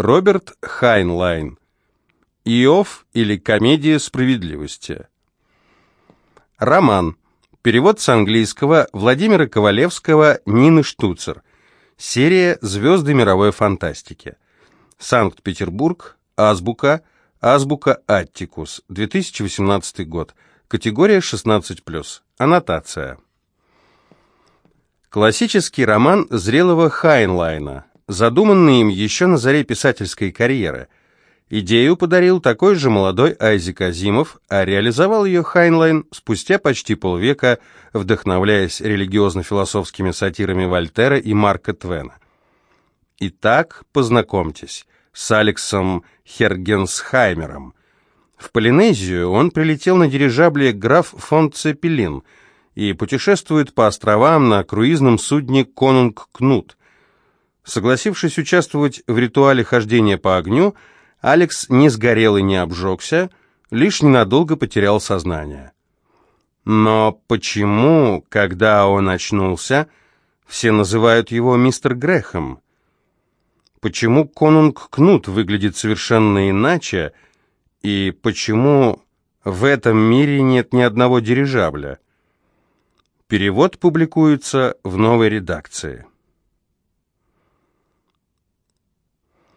Роберт Хайнлайн. Иов или комедия справедливости. Роман. Перевод с английского Владимира Ковалевского, Нины Штуцер. Серия «Звезды мировой фантастики». Санкт-Петербург. Азбука. Азбука Аттикус. 2018 год. Категория 16+. Аннотация. Классический роман зрелого Хайнлайна, задуманный им еще на заре писательской карьеры. Идею подарил такой же молодой Айзек Азимов, а реализовал ее Хайнлайн спустя почти полвека, вдохновляясь религиозно-философскими сатирами Вольтера и Марка Твена. Итак, познакомьтесь с Алексом Хергенсхаймером. В Полинезию он прилетел на дирижабле граф фон Цеппелин – и путешествует по островам на круизном судне «Конунг Кнут». Согласившись участвовать в ритуале хождения по огню, Алекс не сгорел и не обжегся, лишь ненадолго потерял сознание. Но почему, когда он очнулся, все называют его мистер Грехом? Почему конунг Кнут выглядит совершенно иначе, и почему в этом мире нет ни одного дирижабля? Перевод публикуется в новой редакции.